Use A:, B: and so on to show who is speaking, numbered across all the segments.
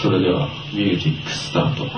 A: それではミュージックスタート。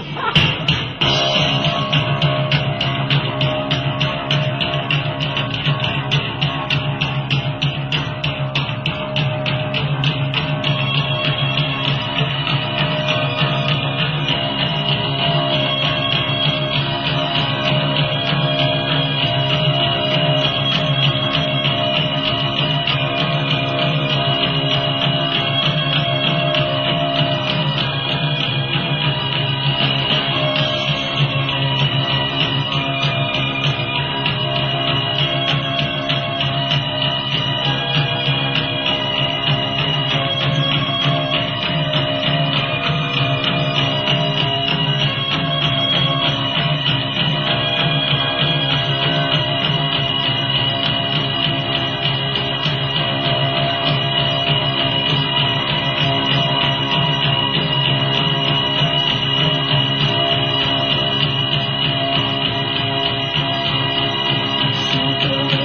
A: Thank you.